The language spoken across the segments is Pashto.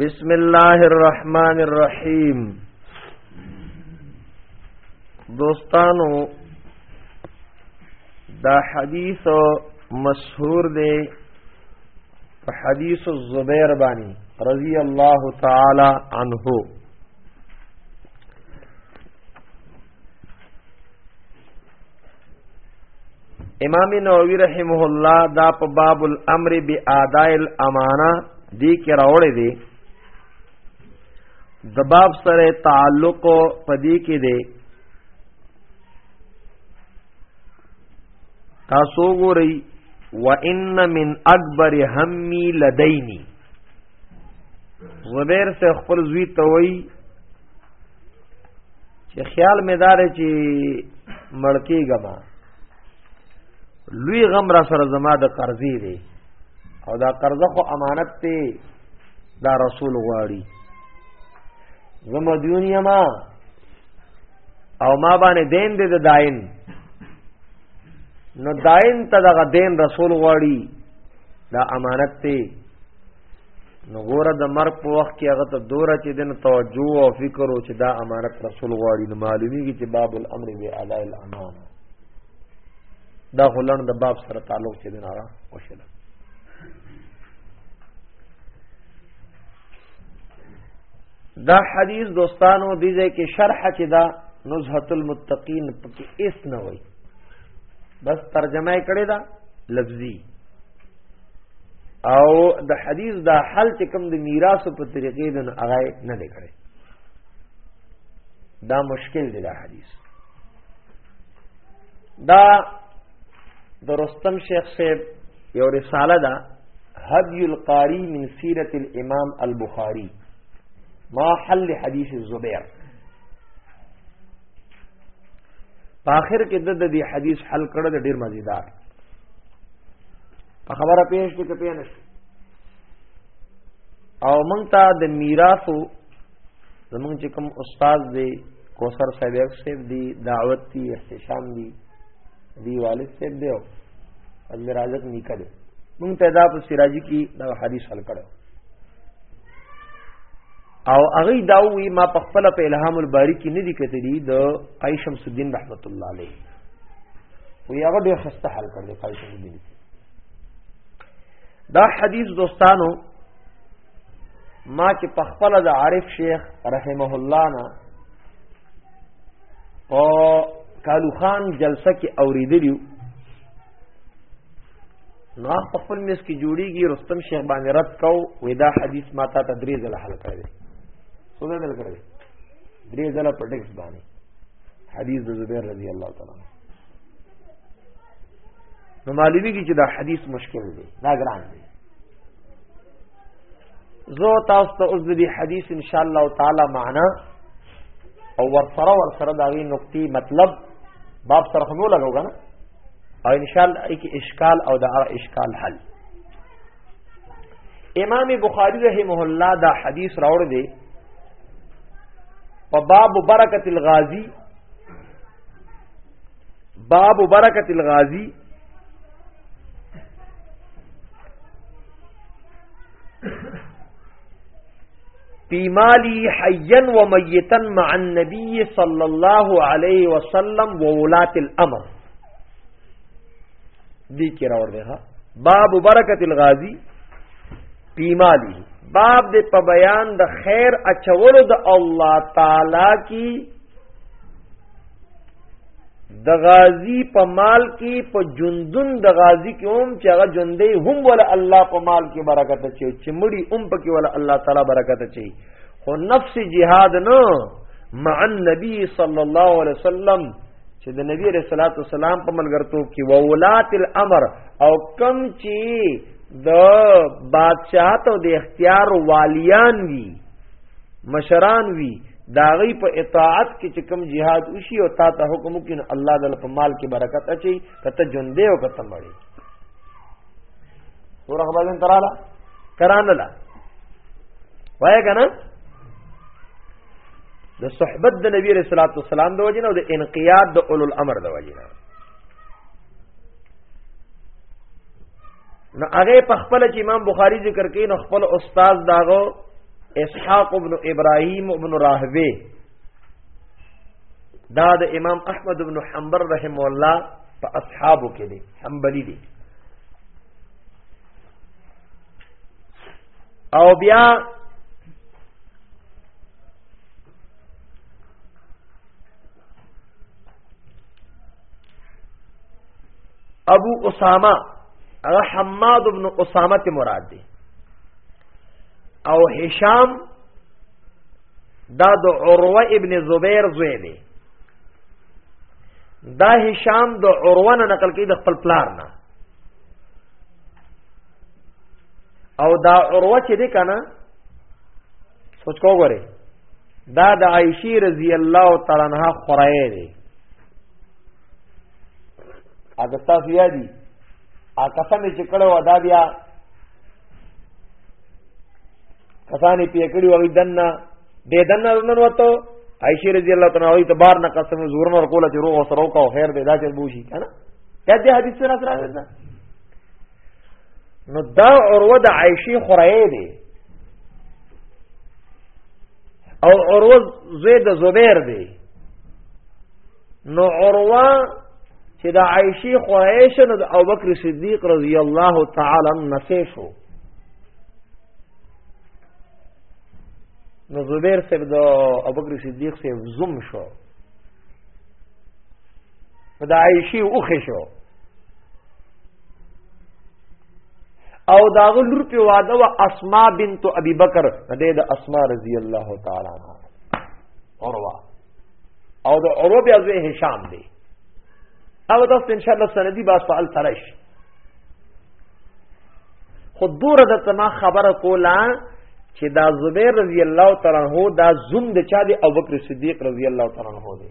بسم الله الرحمن الرحیم دوستانو دا حدیث مشهور دی په حدیث الزبیر باندې رضی الله تعالی عنه امام نووي رحمه الله دا په باب الامر باداء الامانه دی کې راوړی دی د باب سره تعلق پدې کې دی تاسو ګورئ وان من اکبر همي لديني زبیر سے خپل زوی ته وای چې خیال مې دار چې مړکی غما لوی غم را سره زما د قرضې دی او دا قرضه خو امانت ته دا رسول غواړي زما دیونی ما او ما باندې دین دې د داین نو داین ته دغه دین رسول غواړي دا امانت ته نو ګوره د مرګ په وخت کې هغه ته دوره چې دنه توجه او فکر او چې دا امانت رسول غواړي نو معلومیږي چې باب الامر به اداء الامان دا خلن د باب سره تعلق چې دنه را وشله دا حدیث دوستانو دیږي کې شرح چې دا نزهت المتقین پکې اس نه وای بس ترجمه کړی دا لفظي او د حدیث دا حل چې کوم د میراث په طریقې د هغه نه دی کړی دا مشکل دی دا حدیث دا د رستم شیخ صاحب یو رساله ده هدی القاری من سیرت الامام البخاری ما حل حدیث الزبیر په اخر کې د دې حدیث حل کړه د ډیر مزیدار په خبره پیښ کې کپی نه او مونږ ته د میراثو زمونږ چې کوم استاد دی کوثر صاحب یو صاحب دی دعوت دی احتشام دی دی والد صاحب دی او امیر اعظم نکړي مونږ ته دا په سراجی کې دا حدیث حل کړو او هغه دا وی ما په خپل په الهام الباری کې نه دي کتلی د قای شمس الدین رحمت الله علیه وی هغه ډیر خسته حل کړی قای شمس الدین دا حدیث دوستانو ما چې په خپل د عارف شیخ رحمه الله نه او کالو خان جلسه کې اوریدلیو نو هغه په خپل مس کې جوړیږي رستم شیخ باندې رد کو وې دا حدیث ما ته تدریز له حل کړی څو ځله دل کړی درې ځله په ټیکس باندې حدیث د زبیر رضی الله تعالی نو معلومی کی چې دا حدیث مشکل دی دا ګران دی زه تاسو ته اوس دې حدیث ان شاء الله تعالی معنا او ورسره ورسره دا وی نقطې مطلب باب سره خمو لګوګا نه او ان شاء الله کې اشکال او د اشکال حل امام بخاری رحمه الله دا حدیث راوړ دی په باب برکت الغازی باب برکت الغازی فی مالی حیا و میتا مع النبی صلی الله علیه وسلم و ولات الامر دی کی راور دی ها باب برکت الغازی فی مالی باب دې په بیان د خیر اچولو د الله تعالی کی د غازی په مال کې په جندون د غازی کې هم چې هغه جندې هم ول الله په مال کې برکت چي چې مړي هم پکې ول الله تعالی برکت چي خو نفس جهاد نه مع النبي صلی الله علیه وسلم چې د نبی رسول الله والسلام په ملګرتوب کې وولات الامر او کم چې د بادشاہت او د اختیار والیان وی مشران وی دا غي په اطاعت کې چې کوم jihad وشي او تا ته حکم وکړي نو الله تعالی په مال کې برکت اچي کته ژوندې او کته مړي سورہ خبرن تراله کران لا وای کنه د صحبت د نبی رسول الله صلوات والسلام د وجنه او د انقیاد د اولو الامر د وجنه نو هغه په خپل چې امام بخاری ذکر کین نو خپل استاد داغو اسحاق ابن ابراهیم ابن راهوی دا د امام احمد ابن حنبل رحم الله په اصحابو کې دي حنبلی دي او بیا ابو اسامه هغه حماد ابن اسامه ته مراد دی او هشام دا د عروه ابن زبیر زوی دی دا هشام د عروه نه نقل کړي د خپل پلار نه او دا عروه چې دی کنه سوچ کو غره دا د عائشی رضی الله تعالی عنها خورای دی اګه تاسو یادی ا قسم چې کړه ودا بیا کسانی پی کړي وغي دنه دې دنه نن وته عائشہ رضی الله تعالی عنها ته بار نه قسم زور نور کوله چې روغ سره وکاو خیر دې دا چې بوشي کنه یا دې حدیث سره سره نو دا عروه د عائشه خورای دی او عروه زوی د زبیر دی نو عروه چې د عائشه خورای شنو د ابوبکر صدیق رضی الله تعالی عنہ شو نو زبیر صاحب د ابوبکر صدیق صاحب زم شو د عائشی اوخه شو او دا غلور په واده وا اسماء بنت ابي بکر د اسماء رضی الله تعالی عنها اوروا او د اورو بیا زوی هشام دی او تاسو ان شاء الله سندي با سوال ترش خو دور د تما خبره کولا چې دا زبیر رضی الله تعالی عنہ دا زوم د چا دی او بکر صدیق رضی الله تعالی عنہ دی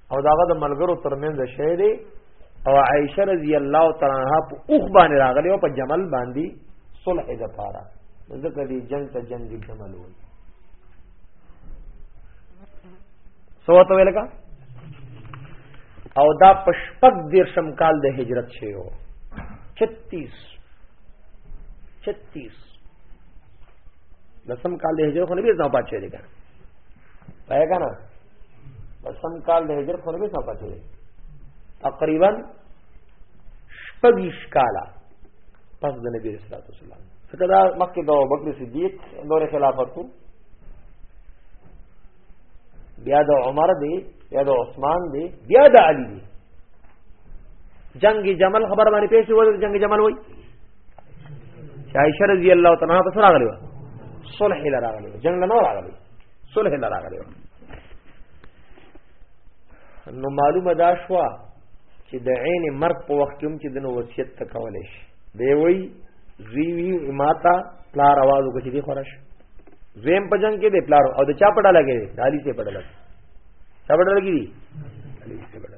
او داغه د ملګرو ترمنځ شې دی او عائشه رضی الله تعالی عنها په اوخ باندې راغلی او په جمل باندې صلح د پاره ځکه دی جنگ ته جنگ جمل وایي سو ته ویل کا او دا پشپک دیر شم کال د هجرت شوی و 36 36 لسم کال د هجرت خو نبی زما پات شوی دی کنه پای کنه سم کال د هجرت خو نه به صفه شوی تقریبا شپږیش کاله پس د نبی رسول الله صلی الله علیه وسلم څنګه دا مکه د ابوبکر صدیق دور خلافت وو بیا د عمر دی بیا د عثمان دی بیا د علی دی جنگ جمل خبر باندې پیښ وو جنگ جمل وای عائشہ رضی الله تعالی عنها په سره غلی و صلح لراغلی جنگ نه راغلی صلح نه راغلی نو معلومه دا شو چې د عین مرګ په وخت کې هم چې دنو وصیت ته کولې شي دی وی زوی وی ماتا پلار आवाज وکړي دی خورش زم په جنگ کې دی پلار او د چا پړه لګي دی دالی ته پړه لګي چا پړه لګي دی دالی ته پړه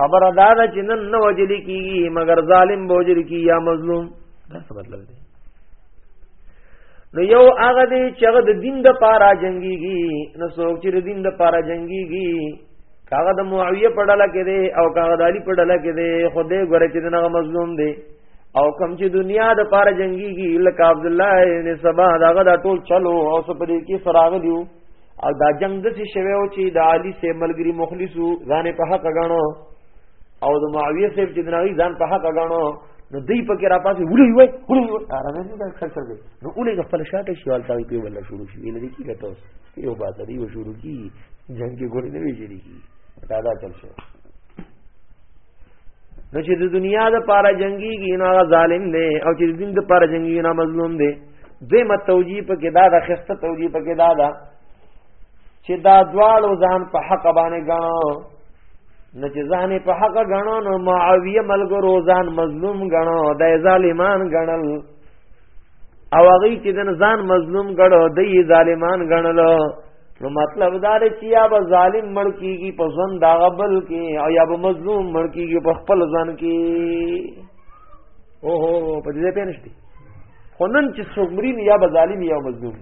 خبر ادا ده چې نن نو وجل کیږي مگر ظالم بوجل کی یا مظلوم دا څه مطلب دی نو یو هغه دی چې هغه د دین د پاره جنگيږي نو څوک چې د دین د پاره جنگيږي کاغه د معاویه په ډله کې دی او کاغه د علی په ډله کې دی خدای ګوره چې دغه مظلوم دی او کم چې دنیا د پاره جنگيږي لکه عبد الله ابن سبا داغه دا ټول چلو او سپری کې سراغ دیو او دا جنگ دسی شوی او چې د علی سه ملګری مخلصو ځان په حق غاڼو او د معاویه سه چې دناوی ځان په حق غاڼو نو دی په کې را پاسې ولې وای ولې وای آرام نه دا خرڅ کړي نو ولې خپل شاته شي والتا په ولا شروع شي نه دي کې ته یو بات دی و شروع کی جنگ کې ګورې نه ویجری کی دا دا چل شو نو چې د دنیا د پاره جنگي کې نه ظالم دی او چې د دین د پاره جنگي نه مظلوم دی دوی مت توجیه په کې دا د خسته توجیه په کې دا دا چې دا دواړو ځان په حق باندې غاڼو نه چې ځان په حق غاڼو نو معاویه ملګرو ځان مظلوم غاڼو د ظالمان غاڼل او هغه چې د ځان مظلوم غړو د ظالمان غاڼلو نو مطلب دا دی چې یا به ظالم مړ کیږي په ځن دا غبل کې او یا به مظلوم مړ کیږي په خپل ځان کې او هو په دې پېنش دي خو نن چې څوک مرین یا به ظالم یا مظلوم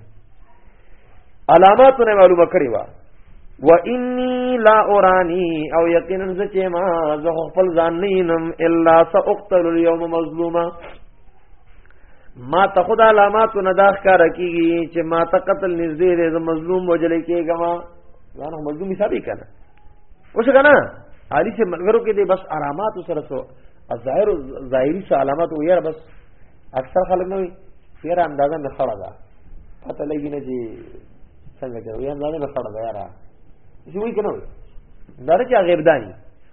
علاماتونه معلومه کړی و و انی لا اورانی او یقینا زچې ما زه خپل ځان نه نم الا ساقتل اليوم مظلوما ما ته خدا علامات نه داخ کار کیږي چې ما ته قتل نږدې دی زه مظلوم وجل کېږم ځان مظلوم حسابي کنه اوس کنه حالی سے ملګرو کې دې بس آرامات سره سو ظاهر ظاهری څه علامت و یاره بس اکثر خلک نه وي یاره اندازه نه خړه ده پته لګی نه چې څنګه کوي یاره اندازه نه خړه ده یاره چې وایي کنه نه چې غیب دانی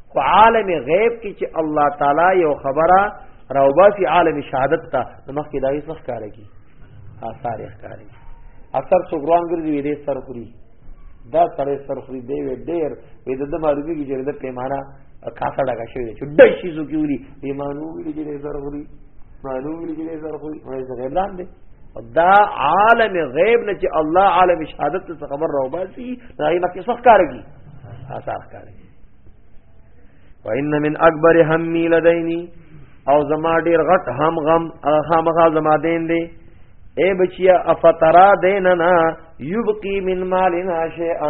خو عالم غیب کې چې الله تعالی یو خبره راوباسي عالم شهادت ته مخکې دا هیڅ وخت کار کوي آثار یې کار کوي اثر څو ګران ګرځي دې سر خوري دا سړی سرخري دی ډېر وې د معلومیږي چې د پیمانه کاسه ډکه شوې چې ډای شي زو کې ولي به مانو ویل چې زر غوري مانو ویل چې زر غوري مې زه غیر لاندې دا عالم غیب نه چې الله عالم شهادت څخه خبر راو باسي دا یې مکه څخه کارږي آثار کارږي وان من اکبر همي لديني او زما ډیر غټ هم غم هغه مغه زما دین دی اے بچیا افترا دیننا یبقی من مالنا شیئا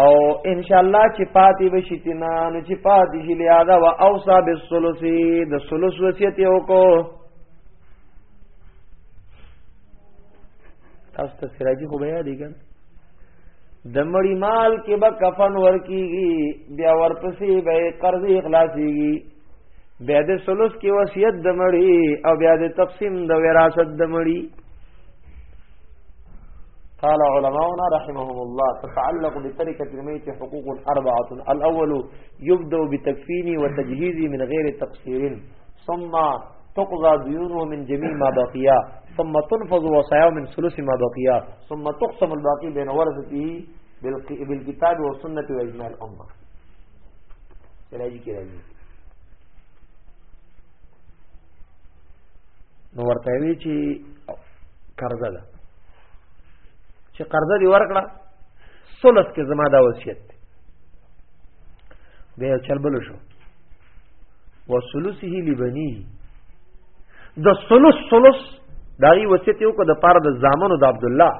او ان شاء الله چې پاتې بشي تینا نو چې پاتې شي لیادا وا اوصا بالثلث د ثلث وصیت یو کو تاسو ته سراجی خو بیا دی ګان د مړی مال کې به کفن ورکیږي بیا ورپسې به قرض اخلاصيږي بیا د ثلث کې وصیت د مړی او بیا د تقسیم د وراثت د مړی قال علماؤنا رحمهم الله تتعلق بتركة الميت حقوق أربعة الأول يبدأ بتكفينه وتجهيزه من غير تقصير ثم تقضى ديونه من جميع ما بقي ثم تنفذ وصايا من ثلث ما بقي ثم تقسم الباقي بين ورثته بالكتاب والسنه واجماع الامه راځي کې راځي نو ورته وی چې قرضه ده چې قرضه دی ورکړه سولس کې زما دا وصیت دی بیا چلبل شو وسلسه لبنی د سلس سلس دای وصیت یو کو د پاره د زامنو د عبد الله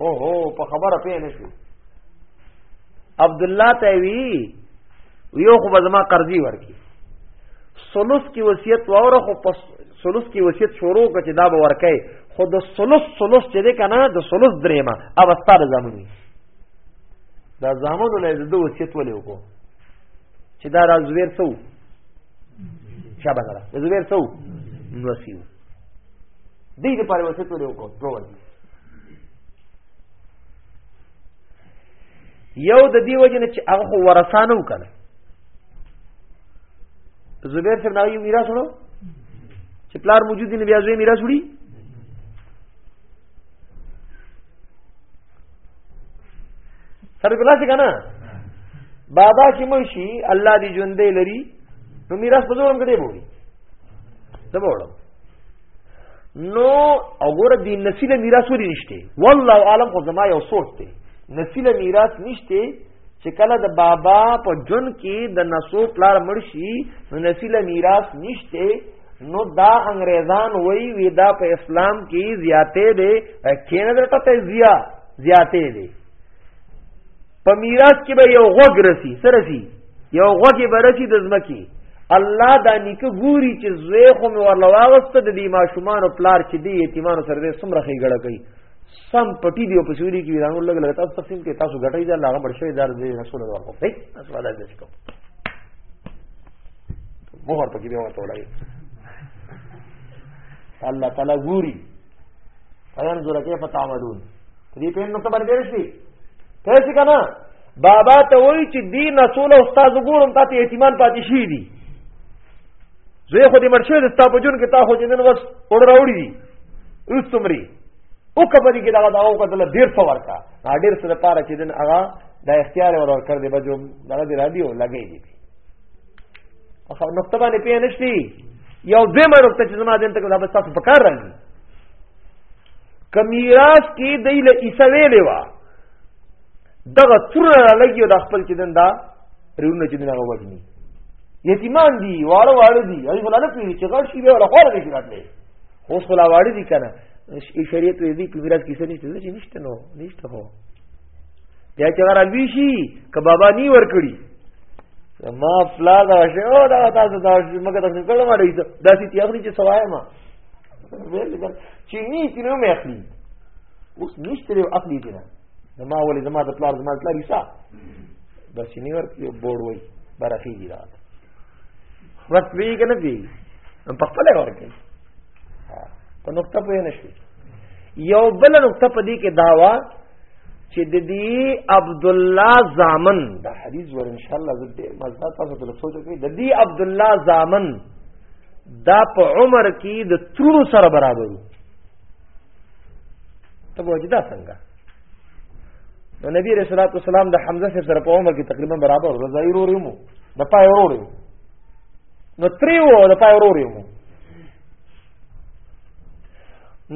او هو په خبره پې نه شو عبد الله ته وی یو خو بزما قرضی ورکی سلوس کی وصیت وره خو پس سلوس کی وصیت شروع کچ دا به ورکه خو د سلوس سلوس چې ده کنه د سلوس دریمه او ستاره زمونی دا زامنو له د وصیت ولې وکړو چې دا را زویر سو شابه غلا د زویر سو نو سیو دې لپاره وصیت ولې وکړو یو د دې وجه نه چې هغه خو ورثانه وکړه زبیر صاحب ناوی میراث وړو چې پلار موجود دی بیا زوی میراث وړي سره ګلا څه کنه بابا چې مړ شي الله دې ژوندې لري نو میراث په زور هم کړي بوړي زبوړم نو وګوره دی نسل میراث ولې نشته والله عالم خو زما یو سوچ دی نسل میراث نشته چې کله د بابا په جون کې د نسو پلار مرشي نو نسل میراث نشته نو دا انګريزان وای وی دا په اسلام کې زیاتې دي کینه درته زیا زیاتې دي په میراث کې به یو غوږ رسی سره سی یو غوږ به رسی د زمکی الله دا نیکه ګوري چې زوی خو مې ورله واغسته د دې ماشومان او پلار چې دی یتیمانو سره دې څومره خېګړه کوي سم پټي دی په سوري کې ویرانو لګ لګ تاسو تقسیم کې تاسو غټي دا لاغه برشه دار دې رسول الله ورکو صحیح تاسو ولا دې کو مو ورته کې به ورته وړای الله تعالی ګوري فین زور کیف تعملون دې په نقطه باندې ډېر شي ته څه کنه بابا ته وای چې دی نسول استاد ګورم ته یتیمان پاتې شي دي زه خو دې مرشه د ستا په جون کې تا خو جنن وس اور راوړي دي اوس تمري او کبدي کې دا دا او کتل ډېر څو ورکا دا ډېر څه لپاره چې دن هغه دا اختیار ور ور کړ دې بجو دا دې را دی او لګي دي او نقطه باندې پی نشتی یو دې مې نقطه چې زما دین ته دا بس تاسو پکار راځي کمیراس کې دی له عیسی ویلې وا دغه تر لګیو د خپل چې دندا رونه چې دغه وګني یتیمان دي واړه واړه دي هغه ولا نه پیږي چې غړ شي به ولا خور دي راتلې اوس خلا واړه دي کنه شریعت دې په میراث کې څه نشته چې نشته نو نشته هو بیا چې غره لوی شي که بابا نی ور کړی ما فلا دا شی او دا تاسو دا شی مګه تاسو کله ما دی دا سی تیاغلی چې سوای ما چې نی چې نو مې اخلي اوس نشته یو اخلي دي نه زما ولې زما د پلار زما د پلار حصہ بس چې نی ور یو بورډ وای برخي دی رات وخت وی کنه دی په خپل ورکه په نقطه پوه نشي یو بل نقطه په دې کې داوا چې د دې عبد الله زامن دا حدیث ور ان شاء الله زده مزه تاسو ته سوچ کوي د دې عبد الله زامن دا په عمر کې د ترونو سره برابر وو ته وجدا څنګه نو نبی رسول الله والسلام د حمزه سره په عمر کې تقریبا برابر ور ظاهر ورمو د پای ورورو نو تریو د پای ورورو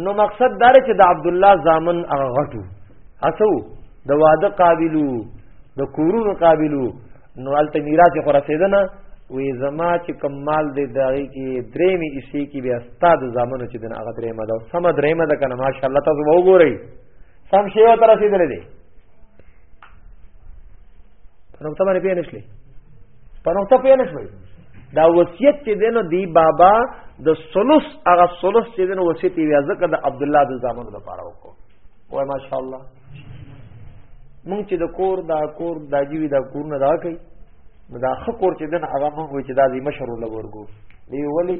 نو مقصد دا چې د عبد الله زامن هغه غټو اسو د واده قابلو د کورونو قابلو نو الته میراث خو رسیدنه وې زما چې کمال دې داږي کې درې می اسی کې بیا استاد زامنو چې دنا هغه درې مده سم درې مده کنه ماشاءالله تاسو وګورئ سم شی وته رسیدلې دي نو ته باندې پیښ نشلی په نقطه پوه نه شوي دا وصیت چې دی نو دی بابا د سلوس هغه سلوس چې دی نو وصیت یې ویا ځکه د عبد الله د زامنو لپاره وکړو وای ماشاء الله مونږ چې د کور دا کور دا جیوی دا کور نه دا کوي نو دا خ کور چې دن هغه مونږ وي چې دا دی مشر لورګو دی ولی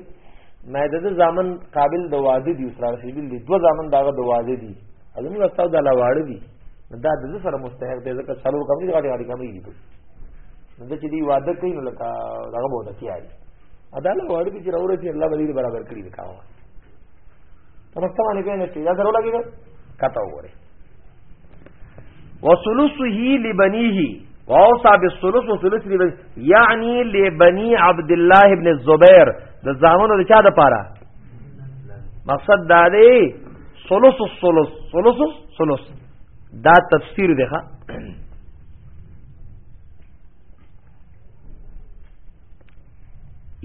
مې د زامن قابل د واده دی سره رسیدل دي دوه زامن داغه د واده دي ازمه استاد د لواړ دي دا د زړه سره مستحق دی ځکه څلور کم دي غاړي غاړي کم دي نو د چې دی واده کوي نو لکه هغه بوته تیاري عدالت وړ دي چې راوړي چې الله به دې برابر کړی دی کاوه تمسته باندې کوي نشته دا سره لګي کته وره وثلثه لبنيه واوصى بالثلث وثلث لبنيه يعني لبني عبد الله ابن الزبير د زامنو د چا د پاره مقصد دا دی ثلث الثلث ثلث الثلث دا تفسیر دی ښا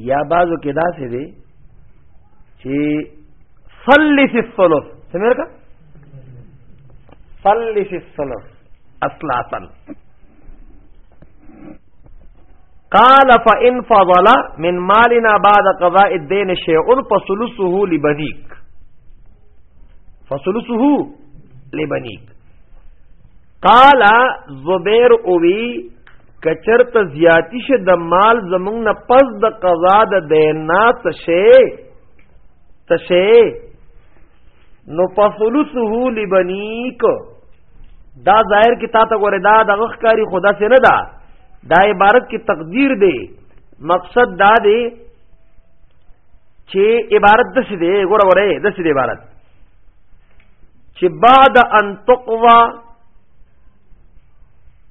یا بعضو کې دا څه دی چې ثلث الثلث سمیر کا صلی فی السلام اصلاتا قال فان فضل من مالنا بعد قضاء الدين شيء فثلثه لبنيك فثلثه لبنيك قال زبير اوي کچرت زیاتی شه د مال زمونږ نه پس د قضا د دینات شه تشه نو پفلسه لبنیک دا ظاهر کې تا ته ګوره دا د غخکاری خدا سره نه دا دا عبارت کې تقدیر دی مقصد دا دی چې عبارت د څه دی ګوره ګوره د څه دی عبارت چې بعد ان تقوا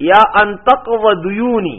یا ان تقوا دیونی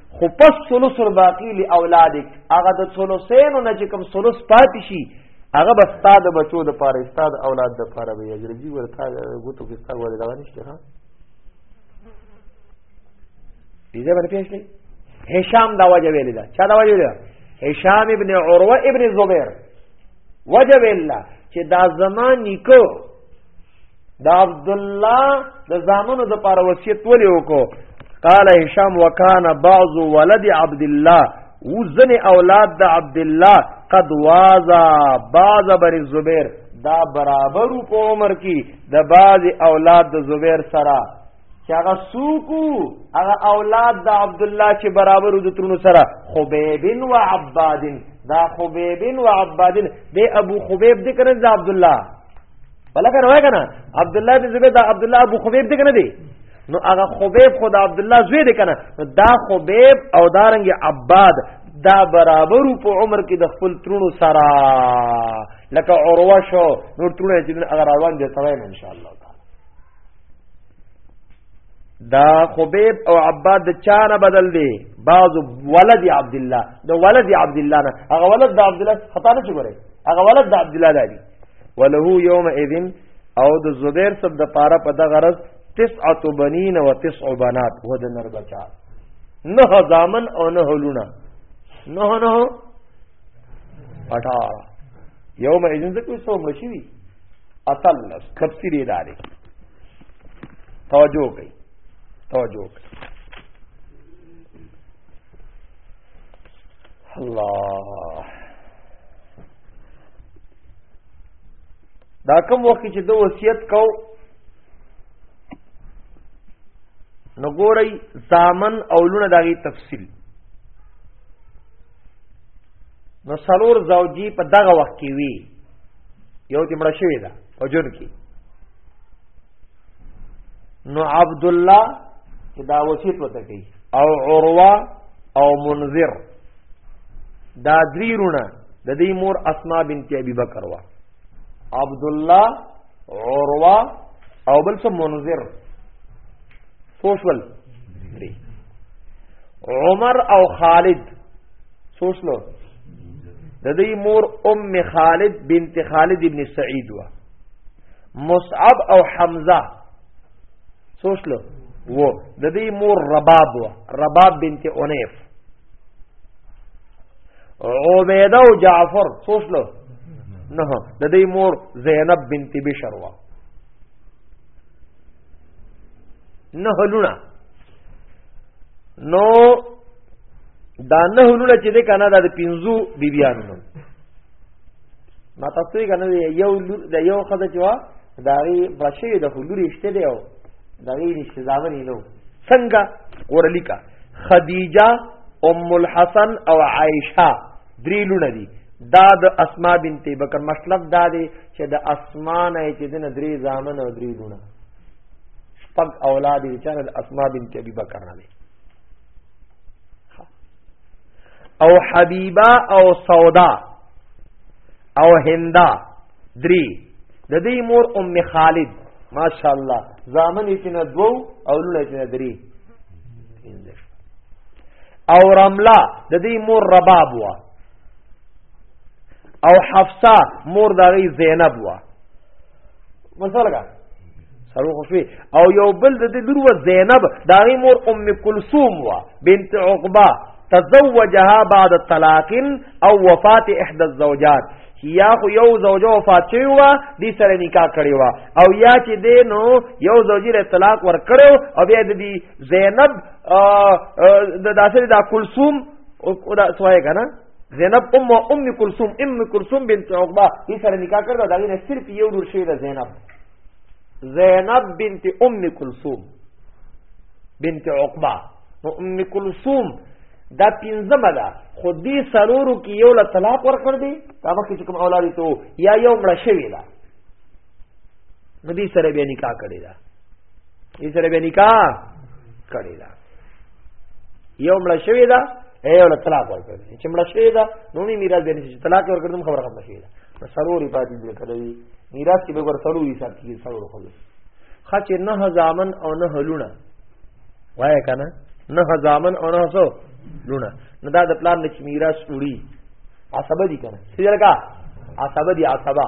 خو پس ثلث الباقی لاولادک هغه د ثلثین نه چې کوم ثلث پاتې شي هغه به ستا د بچو د پاره ستا د اولاد د پاره به یګرځي ورته غوتو کې ستا ورته دا نشته ها دې باندې پېښې هشام دا وجه ویل دا چا دا وجه ویل هشام ابن عروه ابن زبیر وجه ویل چې دا زمان نیکو دا عبد الله د زامنو د پاره وصیت ولې وکړو قال هشام وکانا بعض ولد عبد الله وزن اولاد د عبد الله قد وازا بعض بر زبیر دا برابر په عمر کې د بعض اولاد د زبیر سره چې هغه سوکو هغه اولاد د عبد الله چې برابر د ترونو سره خبیب و عبادن دا خبیب و عبادن د ابو خبیب ذکر د عبد الله بلکه روای کنه عبد الله بن زبیر دا عبد الله ابو خبیب دی کنه دی نو هغه خبیب خدا عبد الله زوی دی کنه دا خبیب او دارنګ عباد دا برابرو په عمر کې د خپل ترونو سره لکه اوروه شو نور ترونه چې اگر روان دي سره ان شاء الله تعالی دا خبیب او عباد د چا نه بدل دي بعض ولد عبد الله د ولد عبد الله نه هغه ولد د عبد الله خطا نه شي ګره هغه ولد د عبد الله دی وله یوم اذن او د زبیر صاحب د پاره په دغه غرض تسعه بنین و تسع بنات و د نر بچا نه زامن او نه لونه نه نه اټار یوم اذن څه کوي سو مړ شي اصل لس تفسیر ادارې توجه کوي توجه کوي الله دا کوم وخت چې د وصیت کو نو ګورئ زامن او لونه داغي تفصیل نو سلور زوجی په دغه وخت کې وی یو دې مړ شوی دا او جون کې نو عبد الله چې دا وصیت وته کوي او عروه او منذر دا درې رونه د دې مور اسماء بنت ابي بکر وا عبد الله عروه او بل څه منذر سوشل عمر او خالد سوشلو د دې مور ام خالد بنت خالد ابن سعید وا مصعب او حمزه سوچلو وو د دې مور رباب و رباب بنت انیف عبیده او جعفر سوچلو نه د دې مور زینب بنت بشر و نه لونه نو دا نه لونه چې د کنه د پنځو بیبيانو ما تاسو یې کنه یو د یو خدای چې وا داغي بشي د حضوري شته دی او داغي نشته ځاوري نو څنګه ورلیکا خدیجه ام الحسن او عائشه درې لونه دي دا د اسماء بنت بکر مطلب دا دی چې د اسماء نه چې د درې ځامن او درې لونه شپږ اولاد دي چې د اسماء بنت ابي بکر نه دي او حبیبا او سودا او هندا دری د دې مور ام خالد ماشاء الله زامن یې نه دوو او لونه یې نه دری او رملا د دې مور رباب وا او حفصه مور دغه زینب وا مسلګه سره خوشوي او یو بل د دې لور و زینب دا غي مور ام کلثوم وا بنت عقبه تزوجها بعد طلاق او وفات احدى الزوجات یا خو یو زوجه وفات شوی و دې سره نکاح کړی و او یا چې دې نو یو زوجي له طلاق ور کړو او بیا د دې زینب د داسې د کلثوم او دا سوای کنه زینب ام ام کلثوم ام کلثوم بنت عقبہ دې سره نکاح کړو دا غینه صرف یو ډول شی ده زینب زینب بنت ام کلثوم بنت عقبہ نو ام کلثوم دا پنځمه ده خو دې سرورو کې یو له طلاق ورکړ دی دا مخکې چې کوم اولاد ته یا یو مړ شوی ده نو دې سره بیا نکاح کړی دا دې سره بیا نکاح کړی دا یو مړ شوی دا یو له طلاق ورکړ چې مړ شوی دا نونی میراث دی چې طلاق ورکړ نو خبره ختم شوی دا نو سروري پاتې دې کړی میراث کې به ور سروري حساب کې سرور خو خچ نه زامن او نه لونه وای کنه نه زامن او نه سو لونه نو دا د پلان د میراث وړي عصبه دي کنه سجل کا عصبه دي عصبه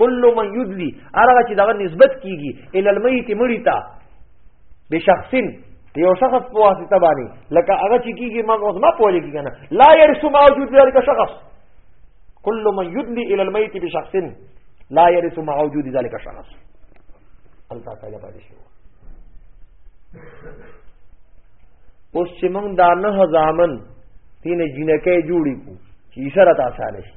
کل من یدلی هغه چې دغه نسبت کیږي ال المیت مړی ته بشخصن یو شخص په واسطه باندې لکه هغه چې کیږي ما اوس ما پوهه کیږي نه لا يرث ما وجود ذلك شخص کل من یدلی ال المیت بشخصن لا يرث ما وجود ذلك شخص الله تعالی باندې شو اوس چې موږ دا نه ځامن تینه جنکه جوړی کو چې اشاره تاسو شي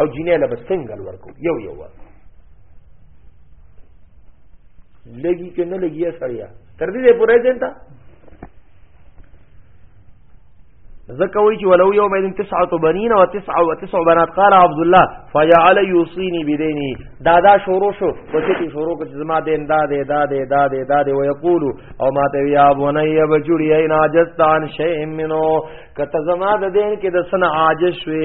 او جنې له سنگل ورکو یو یو ورکو لګي کې نه لګي سړیا تر دې پورې ځین تا ذکر وی چې ولو یوم اذن تسعه بنین و تسعه و تسع بنات قال عبد الله فجعل یوصيني بدینی دادا شورو شو وشتی شورو کو زما دین دادې دادې دادې دادې و یقول او ما ته یا بنی بجوری اینا جستان شیء منو کته زما د دین کې د سن عاجز شوی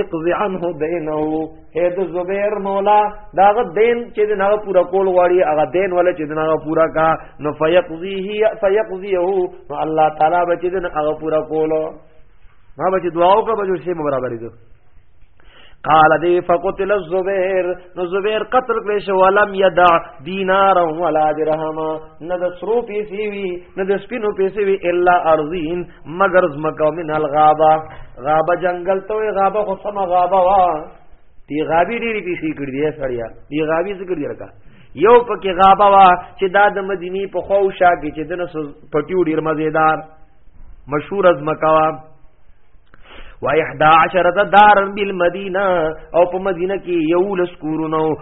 اقض عنه دینه اے د زبیر مولا داغه دین چې دغه پورا کول غواړي هغه دین ولا چې دغه پورا کا نو فیقضیه فیقضیه نو الله تعالی به چې دغه هغه پورا کولو ما به دعا وکړه به شی برابرې دو قال دی فقتل الزبیر نو زبیر قتل کړي شو ولم یدع دینار ولا درهم نه د سرو پیسې وی نه د سپینو پیسې وی الا ارزین مگر زمکو من الغابه غابه جنگل ته وي غابه خو سم غابه وا دی غابي ډېری پیسې کړې دي سړیا دی غابي څه کړی راکا یو پکې غابه وا چې دا د مدینی په خو شا کې چې دنه پټیو ډیر مزیدار مشهور از مکوا و 11 دارن بالمدینه او په مدینه کې یو لس کورونو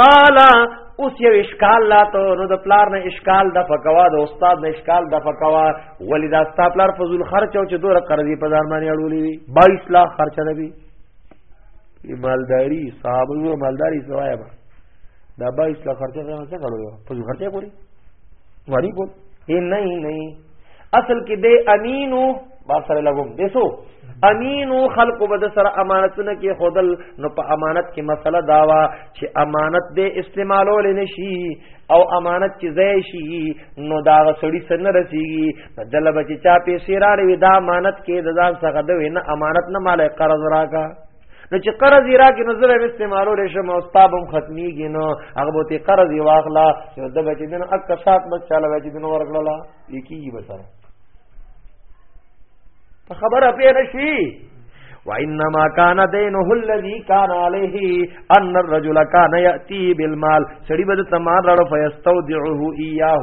قال اوس یو اشکال لا ته نو د پلار نه اشکال د فقوا د استاد نه اشکال د فقوا ولی دا ستا پلار فضول خرچ او چې دوره قرضې په ځان باندې اړولې وي 22 لاکھ خرچ نه وي مالداری صاحب یو مالداری سوایا با دا 22 لاکھ خرچ نه څه کړو فضول خرچ کوي غریب نه نه اصل کې دی امینو با سره لګوم دیسو امینو خلق بد سره امانتونه کې خودل نو په امانت کې مسله داوا چې امانت دې استعمالول نشي او امانت چې ځای شي نو دا سړی سن رسیږي بدل بچ چا پیسې راړي دا امانت کې د ځان څخه د وینه امانت نه مالې قرض راکا نو چې قرض یې راکې نو زه به استعمالولی شم او ستا به هم ختمېږي نو هغه به ترې قرض یې واخله نو ده به چې دی نو اکه سات بس چاله به چې دی نو ورکړله یې کېږي به سره په خبره پوه نه شي وانما كان دينه الذي كان عليه ان الرجل كان ياتي بالمال سړي بده تمار راړو فيستودعه اياه